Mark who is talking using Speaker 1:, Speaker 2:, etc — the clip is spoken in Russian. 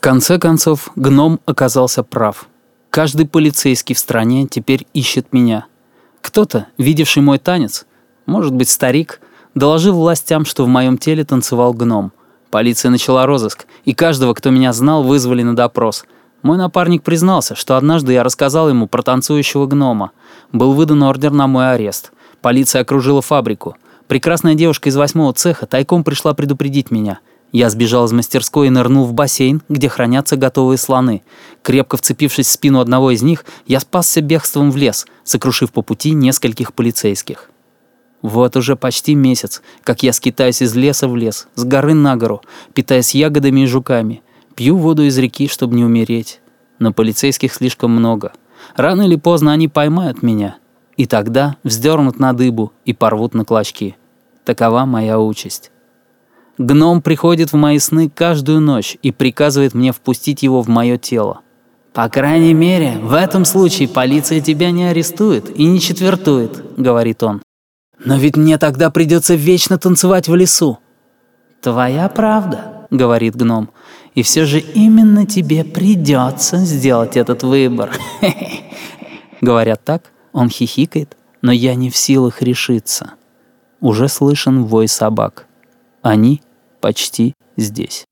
Speaker 1: конце концов, гном оказался прав. Каждый полицейский в стране теперь ищет меня. Кто-то, видевший мой танец, может быть, старик, доложил властям, что в моем теле танцевал гном. Полиция начала розыск, и каждого, кто меня знал, вызвали на допрос. Мой напарник признался, что однажды я рассказал ему про танцующего гнома. Был выдан ордер на мой арест. Полиция окружила фабрику. Прекрасная девушка из восьмого цеха тайком пришла предупредить меня. Я сбежал из мастерской и нырнул в бассейн, где хранятся готовые слоны. Крепко вцепившись в спину одного из них, я спасся бегством в лес, сокрушив по пути нескольких полицейских. Вот уже почти месяц, как я скитаюсь из леса в лес, с горы на гору, питаясь ягодами и жуками. Пью воду из реки, чтобы не умереть. Но полицейских слишком много. Рано или поздно они поймают меня. И тогда вздернут на дыбу и порвут на клочки. Такова моя участь. Гном приходит в мои сны каждую ночь и приказывает мне впустить его в мое тело. «По крайней мере, в этом случае полиция тебя не арестует и не четвертует», — говорит он. «Но ведь мне тогда придется вечно танцевать в лесу». «Твоя правда», — говорит гном. «И все же именно тебе придется сделать этот выбор». Говорят так, он хихикает, но я не в силах решиться. Уже слышен вой собак. Они почти здесь.